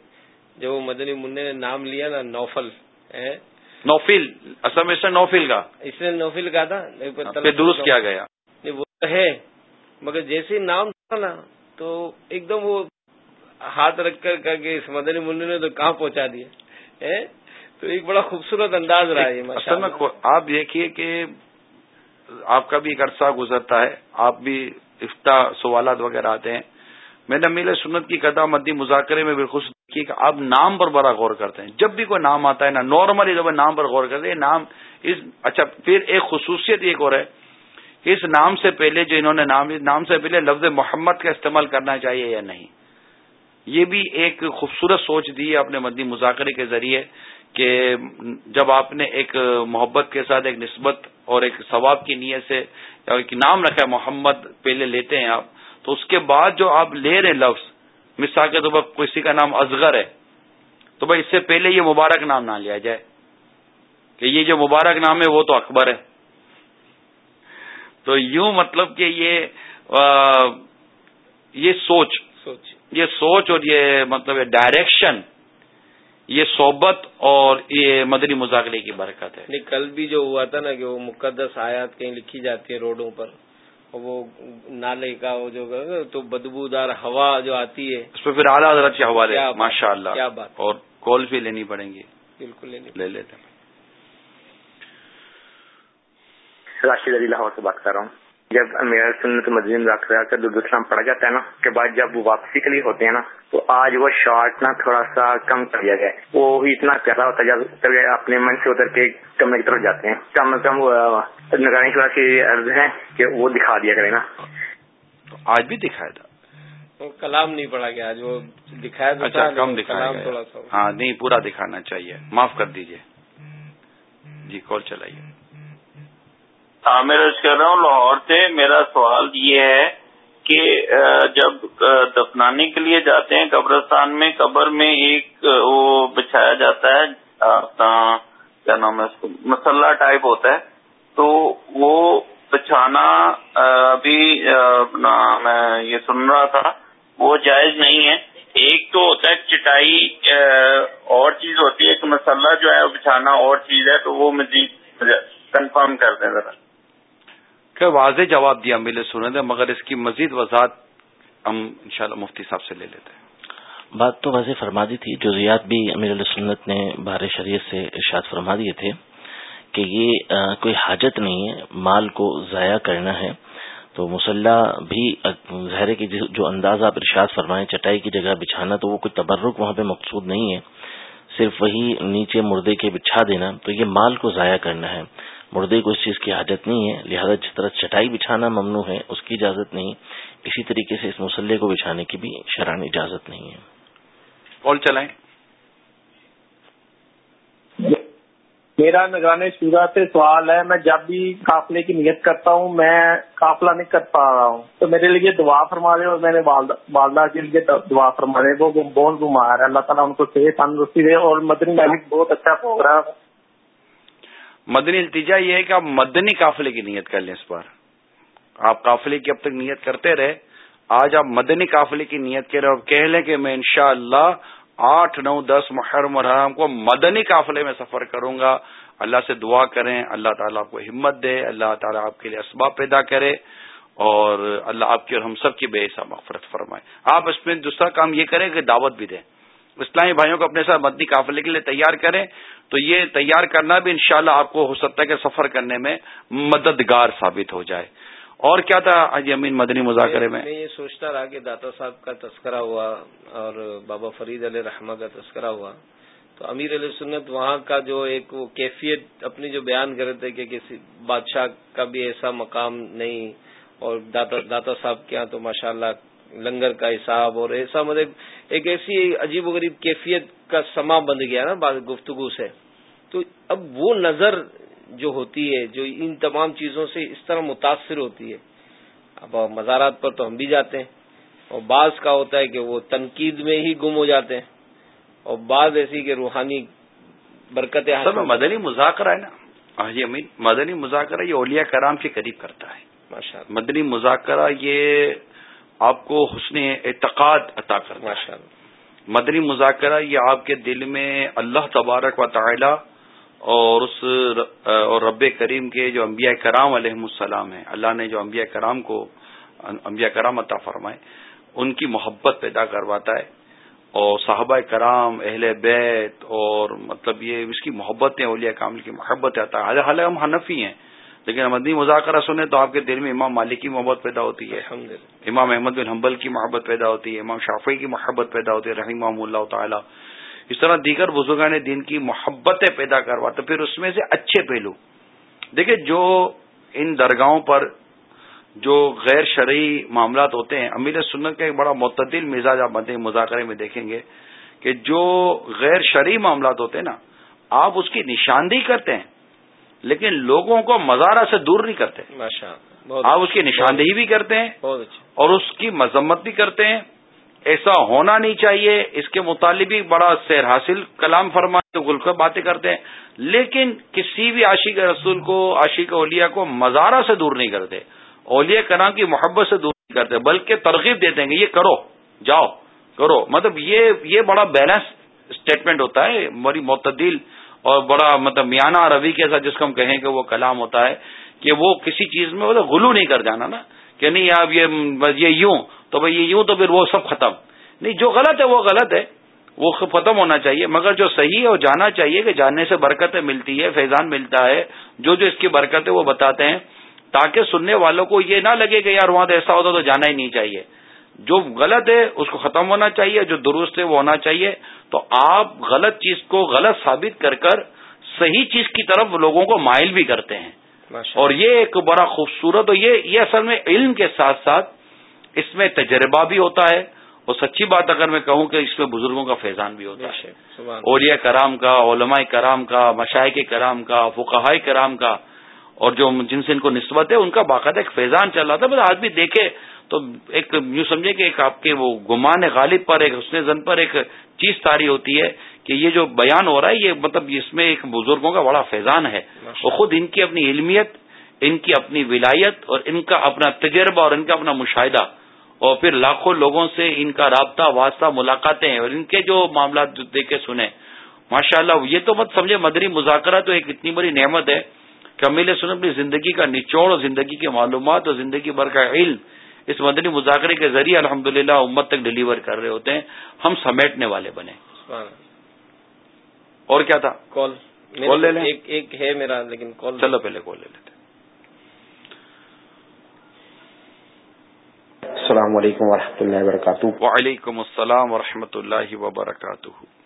جب وہ مدنی منع نے نام لیا نا نوفل نوفل اصل میں نوفل کا۔ اس نے نوفل کہا تھا درست کیا گیا۔ ہے۔ مگر جیسے نام تھا نا، تو ایک دم وہ ہاتھ رکھ کر کر کے اس مدنی منع نے تو کہاں پہنچا دیا۔ تو ایک بڑا خوبصورت انداز رہا ہے آپ دیکھیے کہ آپ کا بھی ایک عرصہ گزرتا ہے، آپ بھی افتا سوالات وغیرہ آتے ہیں۔ میں نے میل سنت کی قدام مدی مذاکرے میں بالخص کی کہ آپ نام پر بڑا غور کرتے ہیں۔ جب بھی کوئی نام آتا ہے نا نارملی جب نام پر غور کرتے ہیں نام اس اچھا پھر ایک خصوصیت ایک اور ہے اس نام سے پہلے جو انہوں نے نام نام سے پہلے لفظ محمد کا استعمال کرنا چاہیے یا نہیں؟ یہ بھی ایک خوبصورت سوچ دی ہے اپنے مدی مذاکرے کے ذریعے کہ جب آپ نے ایک محبت کے ساتھ ایک نسبت اور ایک ثواب کی نیت سے ایک نام رکھا ہے محمد پہلے لیتے ہیں آپ، تو اس کے بعد جو آپ لے رہے لفظ، مثال کے طور پر کسی کا نام ازغر ہے، تو بھائی اس سے پہلے یہ مبارک نام نہ لیا جائے۔ کہ یہ جو مبارک نام ہے وہ تو اکبر ہے۔ تو یوں مطلب کہ یہ یہ سوچ یہ سوچ اور یہ مطلب ڈائریکشن یہ صحبت اور یہ مدنی مذاکرے کی برکت ہے۔ کل بھی جو ہوا تھا نا کہ وہ مقدس آیات کہیں لکھی جاتی ہے روڈوں پر وہ نالے کا وہ جو تو بدبودار ہوا جو آتی ہے۔ اس پہ پھر اعلیٰ حضرت کے حوالے ماشاء اللہ کیا بات۔ اور کال بھی لینی پڑیں گی۔ بالکل لے لیتے راشد علی لاہور سے بات کر رہا ہوں۔ جب میرا سنت مدین مذاکرہ کا درد اسلام پڑا جاتا ہے نا کے بعد جب وہ واپسی کے لیے ہوتے ہیں نا تو آج وہ شارٹ نا تھوڑا سا کم کر دیا گیا ہے۔ وہ اتنا پیارا ہوتا ہے جب اپنے من سے ادھر کے کمرے کی طرف جاتے ہیں۔ کم از کم نگرانی شورا کی عرض ہے کہ وہ دکھا دیا کرے نا۔ آج بھی دکھایا تھا؟ کلام نہیں پڑا گیا آج وہ دکھایا اچھا کم دکھایا ہاں نہیں پورا دکھانا چاہیے۔ معاف کر دیجیے جی کال چلائیے۔ عامر ارج کر رہا ہوں، لاہور سے میرا سوال یہ ہے کہ جب دفنانے کے لیے جاتے ہیں، قبرستان میں، قبر میں ایک وہ بچھایا جاتا ہے اپنا، کیا نام ہے اس کو، مسلح ٹائپ ہوتا ہے، تو وہ بچھانا ابھی اپنا میں یہ سن رہا تھا، وہ جائز نہیں ہے۔ ایک تو ہوتا ہے چٹائی اور چیز ہوتی ہے، ایک مسلح جو ہے بچھانا اور چیز ہے، تو وہ مزید، کنفرم کر دیں ذرا۔ کہ واضح جواب دیا ملے سنے مگر اس کی مزید وضاحت ہم انشاءاللہ مفتی صاحب سے لے لیتے ہیں۔ بات تو واضح فرما دی تھی جو بھی امیر علیہ سنت نے بار شریعت سے ارشاد فرما دیے تھے کہ یہ کوئی حاجت نہیں ہے، مال کو ضائع کرنا ہے۔ تو مسلح بھی ظاہر کی جو انداز آپ ارشاد فرمائیں، چٹائی کی جگہ بچھانا، تو وہ کوئی تبرک وہاں پہ مقصود نہیں ہے۔ صرف وہی نیچے مردے کے بچھا دینا، تو یہ مال کو ضائع کرنا ہے۔ مردے کو اس چیز کی حاجت نہیں ہے لہذا جس طرح چٹائی بچھانا ممنوع ہے اس کی اجازت نہیں اسی طریقے سے اس مسلح کو بچھانے کی بھی شران اجازت نہیں ہے۔ کال چلائیں؟ میرا نگران شورا سے سوال ہے میں جب بھی قافلے کی نیت کرتا ہوں میں قافلہ نہیں کر پا رہا ہوں۔ تو میرے لیے دعا فرما دے اور میں نے والدہ کے لیے دعا فرما دے وہ بہت بیمار ہے۔ اللہ تعالیٰ ان کو صحت تندرستی دے اور مدنی مالک بہت اچھا پروگرام مدنی التجا یہ ہے کہ آپ مدنی قافلے کی نیت کر لیں اس پر آپ قافلے کی اب تک نیت کرتے رہے۔ آج آپ مدنی قافلے کی نیت کریں اور کہہ لیں کہ میں انشاءاللہ اللہ آٹھ، نو، دس محرم الحرام کو مدنی قافلے میں سفر کروں گا۔ اللہ سے دعا کریں، اللہ تعالیٰ آپ کو ہمت دے، اللہ تعالیٰ آپ کے لیے اسباب پیدا کرے اور اللہ آپ کی اور ہم سب کی بے حساب مغفرت فرمائے۔ آپ اس میں دوسرا کام یہ کریں کہ دعوت بھی دیں۔ اسلامی بھائیوں کو اپنے ساتھ مدنی قافلے کے لیے تیار کریں۔ تو یہ تیار کرنا بھی انشاءاللہ شاء آپ کو ہو سکتا ہے کہ سفر کرنے میں مددگار ثابت ہو جائے۔ اور کیا تھا آج امین مدنی مذاکرے میں؟ میں یہ سوچتا رہا کہ داتا صاحب کا تذکرہ ہوا اور بابا فرید علیہ رحمہ کا تذکرہ ہوا۔ تو امیر علیہ سنت وہاں کا جو ایک وہ کیفیت اپنی جو بیان کر رہے تھے کہ کسی بادشاہ کا بھی ایسا مقام نہیں اور داتا داتا صاحب کے یہاں تو ماشاء اللہ لنگر کا حساب اور ایسا مطلب ایک ایسی عجیب و غریب کیفیت کا سما بند گیا نا گفتگو سے۔ تو اب وہ نظر جو ہوتی ہے جو ان تمام چیزوں سے اس طرح متاثر ہوتی ہے۔ اب مزارات پر تو ہم بھی جاتے ہیں۔ اور بعض کا ہوتا ہے کہ وہ تنقید میں ہی گم ہو جاتے ہیں۔ اور بعض ایسی کہ روحانی برکت مدنی مذاکرہ ہے نا۔ حاجی امین مدنی مذاکرہ یہ اولیاء کرام کے قریب کرتا ہے۔ مدنی مذاکرہ یہ آپ کو حسن اعتقاد عطا کرتا ہے۔ مدنی مذاکرہ یہ آپ کے دل میں اللہ تبارک و تعالی اور اس اور رب کریم کے جو انبیاء کرام علیہ السلام ہیں اللہ نے جو انبیاء کرام کو انبیاء کرام عطا فرمائے ان کی محبت پیدا کرواتا ہے۔ اور صحابہ کرام اہل بیت اور مطلب یہ اس کی محبت ہے اولیاء کامل کی محبت آتا ہے حال ہم حنفی ہیں۔ لیکن مدنی مذاکرہ سنیں تو آپ کے دل میں امام مالک کی محبت پیدا ہوتی ہے۔ امام احمد بن حنبل کی محبت پیدا ہوتی ہے امام شافی کی محبت پیدا ہوتی ہے رحیم اللہ تعالیٰ۔ اس طرح دیگر بزرگان دین کی محبتیں پیدا کرواتے پھر اس میں سے اچھے پہلو۔ دیکھیں جو ان درگاہوں پر جو غیر شرعی معاملات ہوتے ہیں امیر سنت کا ایک بڑا معتدل مزاج آپ بنتے مذاکرے میں دیکھیں گے کہ جو غیر شرعی معاملات ہوتے ہیں نا آپ اس کی نشاندہی کرتے ہیں۔ لیکن لوگوں کو مزارہ سے دور نہیں کرتے۔ آپ اس کی نشاندہی بھی کرتے ہیں اچھا۔ اور اس کی مذمت بھی کرتے ہیں۔ ایسا ہونا نہیں چاہیے۔ اس کے متعلق بھی بڑا سیر حاصل کلام فرما گل کر باتیں کرتے ہیں۔ لیکن کسی بھی عاشق رسول کو عاشق اولیاء کو مزارہ سے دور نہیں کرتے۔ اولیاء کرام کی محبت سے دور نہیں کرتے بلکہ ترغیب دیتے ہیں کہ یہ کرو جاؤ کرو۔ مطلب یہ یہ بڑا بیلنس اسٹیٹمنٹ ہوتا ہے بڑی معتدل اور بڑا مطلب میانہ روی کے ساتھ جس کو ہم کہیں کہ وہ کلام ہوتا ہے کہ وہ کسی چیز میں مطلب غلو نہیں کر جانا نا، کہ نہیں آپ یہ یہ یوں، تو بھائی یہ یوں تو پھر وہ سب ختم۔ نہیں، جو غلط ہے وہ غلط ہے، وہ ختم ہونا چاہیے، مگر جو صحیح ہے وہ جانا چاہیے کہ جاننے سے برکتیں ملتی ہے فیضان ملتا ہے، جو جو اس کی برکت ہے وہ بتاتے ہیں، تاکہ سننے والوں کو یہ نہ لگے کہ یار وہاں تو ایسا ہوتا تو جانا ہی نہیں چاہیے۔ جو غلط ہے اس کو ختم ہونا چاہیے جو درست ہے وہ ہونا چاہیے۔ تو آپ غلط چیز کو غلط ثابت کر کر صحیح چیز کی طرف لوگوں کو مائل بھی کرتے ہیں۔ اور یہ ایک بڑا خوبصورت اور یہ یہ اصل میں علم کے ساتھ ساتھ اس میں تجربہ بھی ہوتا ہے۔ اور سچی بات اگر میں کہوں کہ اس میں بزرگوں کا فیضان بھی ہوتا ہے۔ اولیا کرام کا علماء کرام کا مشائق کرام کا فقہ کرام کا اور جو جن سے ان کو نسبت ہے ان کا باقاعدہ ایک فیضان چل رہا تھا۔ بس آدمی دیکھے تو ایک یوں سمجھے کہ ایک آپ کے وہ گمان غالب پر ایک حسن زن پر ایک چیز تاری ہوتی ہے کہ یہ جو بیان ہو رہا ہے یہ مطلب اس میں ایک بزرگوں کا بڑا فیضان ہے۔ وہ خود ان کی اپنی علمیت ان کی اپنی ولایت اور ان کا اپنا تجربہ اور ان کا اپنا مشاہدہ۔ اور پھر لاکھوں لوگوں سے ان کا رابطہ واسطہ ملاقاتیں اور ان کے جو معاملات دیکھے سنیں ماشاء اللہ یہ تو مت سمجھے مدری مذاکرہ تو ایک اتنی بڑی نعمت ہے کہ امیل سن اپنی زندگی کا نچوڑ اور زندگی کے معلومات اور زندگی بھر کا علم اس مدنی مذاکرے کے ذریعے الحمد امت تک ڈلیور کر رہے ہوتے ہیں ہم سمیٹنے والے بنے۔ اور کیا تھا؟ کال۔ کال لے لیں۔ ایک ہے میرا لیکن کال۔ چلو پہلے کال لے لیتے السلام علیکم و اللہ وبرکاتہ۔ وعلیکم السلام و اللہ وبرکاتہ۔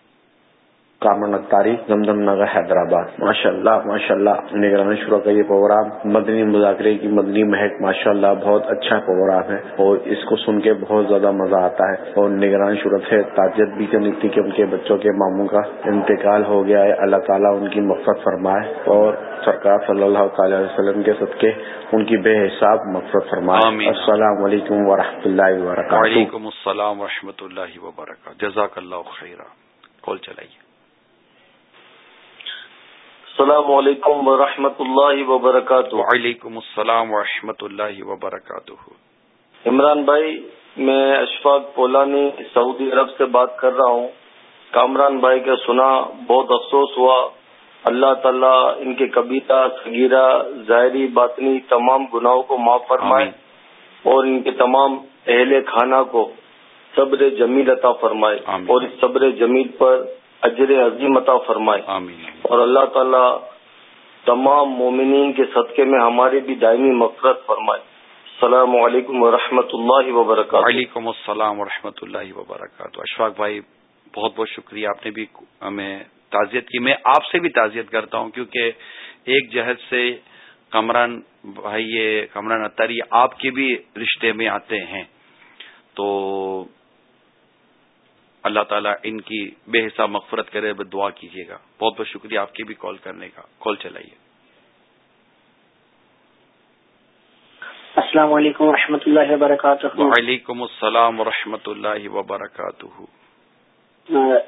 کامن اختاری زمزم نگر حیدرآباد۔ ماشاء اللہ ماشاء اللہ نگرانی شروع کا یہ پروگرام۔ مدنی مذاکرے کی مدنی مہک ماشاء اللہ بہت اچھا پروگرام ہے اور اس کو سن کے بہت زیادہ مزہ آتا ہے اور نگرانی شروع سے تعجب بھی کرنی تھی کہ ان کے بچوں کے ماموں کا انتقال ہو گیا ہے۔ اللہ تعالیٰ ان کی مقصد فرمائے اور سرکار صلی اللہ تعالی علیہ وسلم کے صدقے ان کی بے حساب مقصد فرمائے۔ السلام علیکم و اللہ وبرکاتہ۔ وعلیکم السلام و اللہ وبرکاتہ۔ جزاک اللہ خیرہ کال چلائیے۔ السلام علیکم ورحمۃ اللہ وبرکاتہ۔ وعلیکم السلام ورحمۃ اللہ وبرکاتہ۔ عمران بھائی میں اشفاق پولانی سعودی عرب سے بات کر رہا ہوں۔ کامران بھائی کا سنا بہت افسوس ہوا۔ اللہ تعالیٰ ان کے کبیتا سگیرہ ظاہری باطنی تمام گناہوں کو معاف فرمائے اور ان کے تمام اہل خانہ کو صبر جمیل عطا فرمائے اور اس صبر جمیل پر اجر عظیم عطا فرمائے۔ اور اللہ تعالی تمام مومنین کے صدقے میں ہماری بھی دائمی مفرت فرمائے۔ السلام علیکم و اللہ وبرکاتہ۔ وعلیکم السلام و اللہ وبرکاتہ۔ اشفاق بھائی، بہت بہت شکریہ۔ آپ نے بھی ہمیں تعزیت کی۔ میں آپ سے بھی تعزیت کرتا ہوں کیونکہ ایک جہد سے کمران بھائی، یہ کمران اتاری آپ کے بھی رشتے میں آتے ہیں۔ تو اللہ تعالیٰ ان کی بے حساب مغفرت کرے دعا کیجیے گا۔ بہت بہت شکریہ آپ کی بھی کال کرنے کا۔ کال چلائیے۔ السلام علیکم و رحمۃ اللہ وبرکاتہ۔ وعلیکم السلام و رحمۃ اللہ وبرکاتہ۔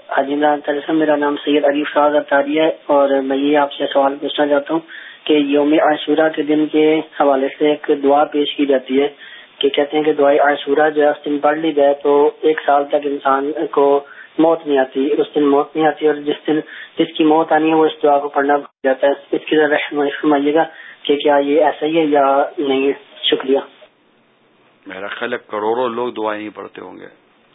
حاجی صاحب میرا نام سید علی فراز اطاری ہے اور میں یہ آپ سے سوال پوچھنا چاہتا ہوں کہ یوم عاشورہ کے دن کے حوالے سے ایک دعا پیش کی جاتی ہے۔ کہ کہتے ہیں کہ دعائیں عاشورہ جو اس دن پڑھ لی جائے تو ایک سال تک انسان کو موت نہیں آتی اس دن موت نہیں آتی اور جس دن جس کی موت آنی ہے وہ اس دعا کو پڑھنا جاتا ہے۔ اس کی ذرا فرمائیے گا کہ کیا یہ ایسا ہی ہے یا نہیں؟ شکریہ۔ میرا خیال ہے کروڑوں لوگ دعائیں نہیں پڑھتے ہوں گے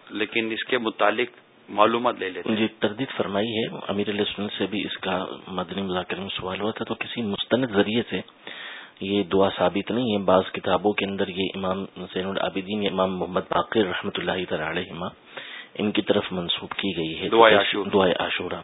لیکن اس کے متعلق معلومات لے لیتے جی تردید فرمائی ہے۔ امیر علیہ سے بھی اس کا مدنی مذاکر میں سوال ہوا تھا تو کسی مستند ذریعے سے یہ دعا ثابت نہیں ہے بعض کتابوں کے اندر یہ امام زین العابدین یا امام محمد باقر رحمۃ اللہ تعالی ان کی طرف منسوخ کی گئی ہے۔ دعائے عاشورہ۔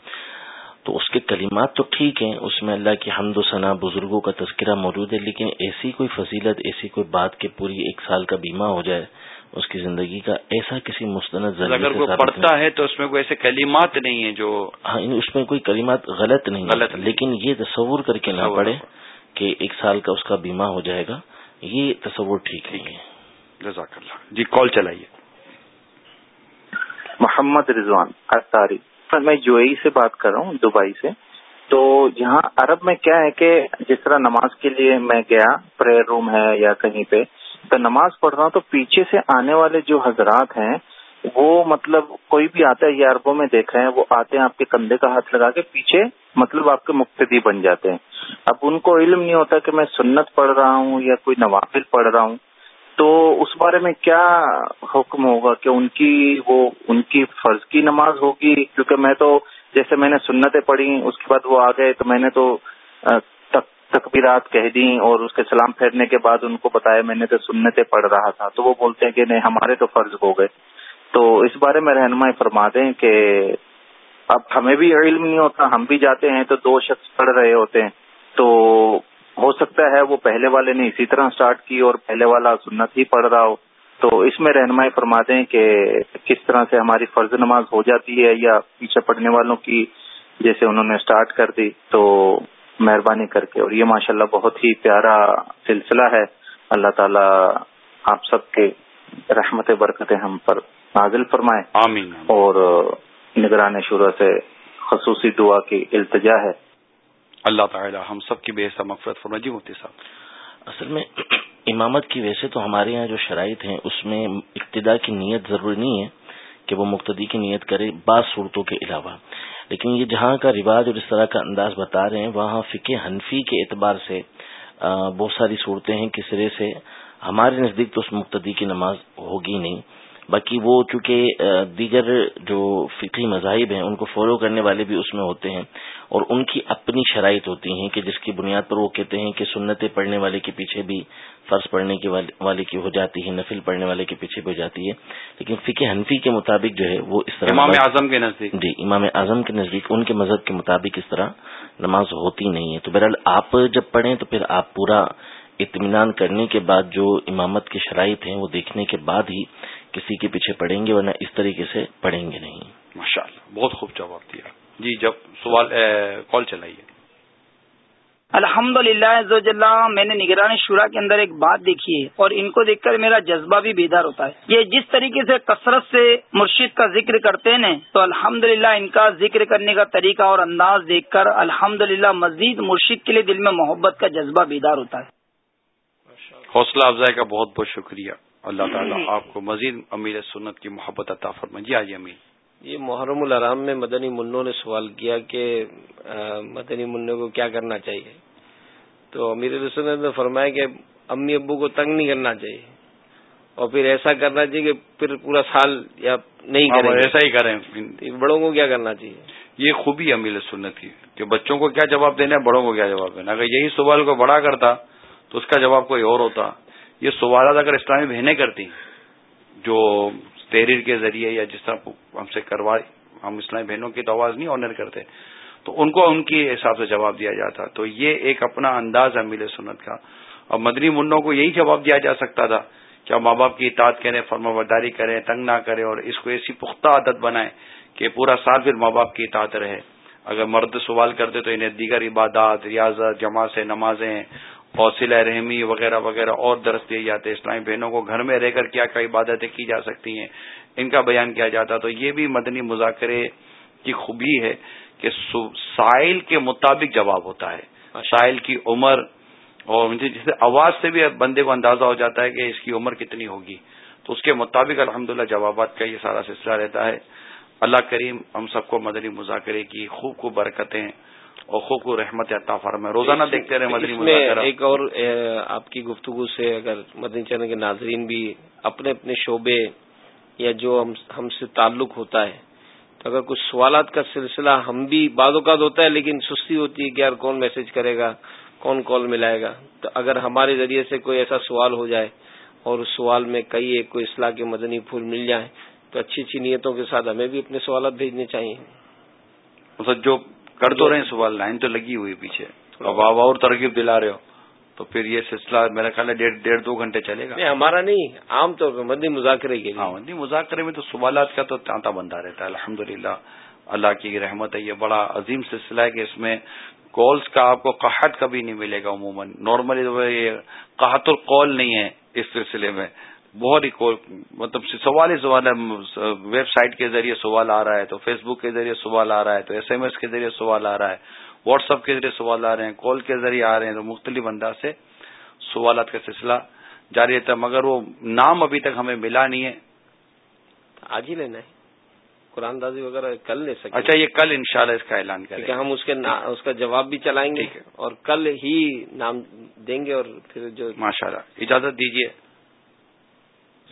تو اس کے کلمات تو ٹھیک ہیں اس میں اللہ کی حمد و ثنا بزرگوں کا تذکرہ موجود ہے لیکن ایسی کوئی فضیلت ایسی کوئی بات کہ پوری ایک سال کا بیمہ ہو جائے اس کی زندگی کا ایسا کسی مستند اگر کوئی پڑھتا ہے تو اس میں کوئی ایسے کلمات نہیں ہیں جو ہاں اس میں کوئی کلمات غلط نہیں غلط لیکن یہ تصور کر کے نہ پڑے کہ ایک سال کا اس کا بیمہ ہو جائے گا یہ تصور ٹھیک نہیں ہے۔ جزاک اللہ۔ جی کال چلائیے۔ محمد رضوان اختاری میں یو اے سے بات کر رہا ہوں دبئی سے۔ تو یہاں عرب میں کیا ہے کہ جس طرح نماز کے لیے میں گیا پریئر روم ہے یا کہیں پہ تو نماز پڑھ رہا ہوں تو پیچھے سے آنے والے جو حضرات ہیں وہ مطلب کوئی بھی آتا ہے، یہ عربوں میں دیکھ رہے ہیں، وہ آتے ہیں آپ کے کندھے کا ہاتھ لگا کے پیچھے مطلب آپ کے مقتدی بن جاتے ہیں۔ اب ان کو علم نہیں ہوتا کہ میں سنت پڑھ رہا ہوں یا کوئی نوافل پڑھ رہا ہوں۔ تو اس بارے میں کیا حکم ہوگا کہ ان کی وہ، ان کی فرض کی نماز ہوگی؟ کیونکہ میں تو جیسے میں نے سنتیں پڑھی، اس کے بعد وہ آ گئے تو میں نے تو تکبیرات کہہ دیں اور اس کے سلام پھیرنے کے بعد ان کو بتایا میں نے تو سنتیں پڑھ رہا تھا۔ تو وہ بولتے ہیں کہ نہیں، ہمارے تو فرض ہو گئے۔ تو اس بارے میں رہنمائی فرما دیں کہ اب ہمیں بھی علم نہیں ہوتا، ہم بھی جاتے ہیں تو دو شخص پڑھ رہے ہوتے ہیں۔ تو ہو سکتا ہے وہ پہلے والے نے اسی طرح سٹارٹ کی اور پہلے والا سنت ہی پڑھ رہا ہو۔ تو اس میں رہنمائی فرما دیں کہ کس طرح سے ہماری فرض نماز ہو جاتی ہے یا پیچھے پڑھنے والوں کی جیسے انہوں نے سٹارٹ کر دی۔ تو مہربانی کر کے، اور یہ ماشاءاللہ بہت ہی پیارا سلسلہ ہے۔ اللہ تعالی آپ سب کے رحمت برکتیں ہم پر نازل فرمائے۔ آمین اور نگران شورا سے خصوصی دعا کی التجا ہے۔ اللہ تعالی ہم سب کی بے حساب مغفرت فرما جی مفتی صاحب۔ اصل میں امامت کی ویسے تو ہمارے یہاں جو شرائط ہیں اس میں ابتدا کی نیت ضروری نہیں ہے کہ وہ مقتدی کی نیت کرے بعض صورتوں کے علاوہ۔ لیکن یہ جہاں کا رواج اور اس طرح کا انداز بتا رہے ہیں وہاں فقہ حنفی کے اعتبار سے بہت ساری صورتیں ہیں کس سرے سے ہمارے نزدیک تو اس مقتدی کی نماز ہوگی نہیں۔ باقی وہ چونکہ دیگر جو فقی مذاہب ہیں ان کو فالو کرنے والے بھی اس میں ہوتے ہیں اور ان کی اپنی شرائط ہوتی ہیں کہ جس کی بنیاد پر وہ کہتے ہیں کہ سنتیں پڑھنے والے کے پیچھے بھی فرض پڑھنے کے والے کی ہو جاتی ہے نفل پڑھنے والے کے پیچھے بھی ہو جاتی ہے۔ لیکن فقہ حنفی کے مطابق جو ہے وہ اس طرح امام اعظم کے نزدیک۔ جی امام اعظم کے نزدیک ان کے مذہب کے مطابق اس طرح نماز ہوتی نہیں ہے۔ تو بہرحال آپ جب پڑھیں تو پھر آپ پورا اطمینان کرنے کے بعد جو امامت کی شرائط ہیں وہ دیکھنے کے بعد ہی کسی کے پیچھے پڑھیں گے ورنہ اس طریقے سے پڑھیں گے نہیں۔ ماشاء اللہ بہت خوب جواب دیا۔ جی جب سوال کال چلائیے الحمد للہ میں نے نگرانی شورا کے اندر ایک بات دیکھی ہے اور ان کو دیکھ کر میرا جذبہ بھی بیدار ہوتا ہے۔ یہ جس طریقے سے کثرت سے مرشد کا ذکر کرتے ہیں تو الحمد ان کا ذکر کرنے کا طریقہ اور انداز دیکھ کر الحمد مزید مرشد کے لیے دل میں محبت کا جذبہ بیدار ہوتا ہے۔ حوصلہ افزائی کا بہت بہت شکریہ۔ اللہ تعالیٰ آپ کو مزید امیر سنت کی محبت عطا فرمائے۔ جی آئیے امیر۔ یہ محرم الرام میں مدنی منوں نے سوال کیا کہ مدنی منوں کو کیا کرنا چاہیے؟ تو امیر سنت نے فرمایا کہ امی ابو کو تنگ نہیں کرنا چاہیے۔ اور پھر ایسا کرنا چاہیے کہ پھر پورا سال یا نہیں ہاں، کریں۔ ایسا ہی کریں۔ بڑوں کو کیا کرنا چاہیے؟ یہ خوبی امیر سنت کی کہ بچوں کو کیا جواب دینا ہے بڑوں کو کیا جواب دینا اگر یہی سوال کو بڑا کرتا تو اس کا جواب کوئی اور ہوتا۔ یہ سوالات اگر اسلامی بہنیں کرتی جو تحریر کے ذریعے یا جس طرح ہم سے کروا ہم اسلامی بہنوں کی تو آواز نہیں آنر کرتے، تو ان کو ان کے حساب سے جواب دیا جاتا۔ تو یہ ایک اپنا انداز ہے میل سنت کا۔ اور مدنی منوں کو یہی جواب دیا جا سکتا تھا کیا ماں باپ کی اطاعت کریں، فرما برداری کریں، تنگ نہ کریں اور اس کو ایسی پختہ عادت بنائیں کہ پورا سال پھر ماں باپ کی اطاعت رہے۔ اگر مرد سوال کرتے تو انہیں دیگر عبادات، ریاضت جمع سے نمازیں حوصلہ رحمی وغیرہ وغیرہ اور درست دیے جاتے اسلامی بہنوں کو گھر میں رہ کر کیا کیا عبادتیں کی جا سکتی ہیں ان کا بیان کیا جاتا تو یہ بھی مدنی مذاکرے کی خوبی ہے کہ سائل کے مطابق جواب ہوتا ہے۔ سائل کی عمر اور جیسے آواز سے بھی بندے کو اندازہ ہو جاتا ہے کہ اس کی عمر کتنی ہوگی۔ تو اس کے مطابق الحمدللہ للہ جوابات کا یہ سارا سلسلہ رہتا ہے۔ اللہ کریم ہم سب کو مدنی مذاکرے کی خوب خوب برکتیں اور خوب خوب رحمت عطا فرمائے۔ روزانہ دیکھتے رہے مدنی مذاکرہ۔ ایک اور آپ کی گفتگو سے اگر مدنی چینل کے ناظرین بھی اپنے اپنے شعبے یا جو ہم سے تعلق ہوتا ہے تو اگر کچھ سوالات کا سلسلہ ہم بھی بعض اوقات ہوتا ہے لیکن سستی ہوتی ہے کہ یار کون میسج کرے گا کون کال ملائے گا تو اگر ہمارے ذریعے سے کوئی ایسا سوال ہو جائے اور اس سوال میں کئی ایک کوئی اصلاح کے مدنی پھول مل جائیں تو اچھی اچھی نیتوں کے ساتھ ہمیں بھی اپنے سوالات بھیجنے چاہیے۔ جو کر تو رہے سوال لائن تو لگی ہوئی پیچھے۔ اب آپ اور ترغیب دلا رہے ہو۔ تو پھر یہ سلسلہ میرا خیال ہے ڈیڑھ ڈیڑھ دو گھنٹے چلے گا۔ ہمارا نہیں عام طور پہ مدنی مذاکرے کے لیے۔ ہاں مدنی مذاکرے میں تو سوالات کا تو تانتا بندہ رہتا ہے الحمد اللہ کی رحمت ہے یہ بڑا عظیم سلسلہ ہے کہ اس میں کالس کا آپ کو قحط کبھی نہیں ملے گا عموماً۔ نارملی یہ قحط القول نہیں ہے اس سلسلے میں۔ بہت ہی مطلب سوال ہی سوال ہے ویب سائٹ کے ذریعے سوال آ رہا ہے تو فیس بک کے ذریعے سوال آ رہا ہے تو ایس ایم ایس کے ذریعے سوال آ رہا ہے واٹس ایپ کے ذریعے سوال آ رہے ہیں کال کے ذریعے آ رہے ہیں تو مختلف انداز سے سوالات کا سلسلہ جاری رہتا ہے۔ مگر وہ نام ابھی تک ہمیں ملا نہیں ہے۔ آج ہی لینا ہے۔ قرآن دازی وغیرہ کل لے سکتے اچھا یہ کل انشاءاللہ اس کا اعلان کریں۔ کہ ہم اس کے اس کا جواب بھی چلائیں گے اور کل ہی نام دیں گے اور پھر جو ماشاء اللہ اجازت دیجیے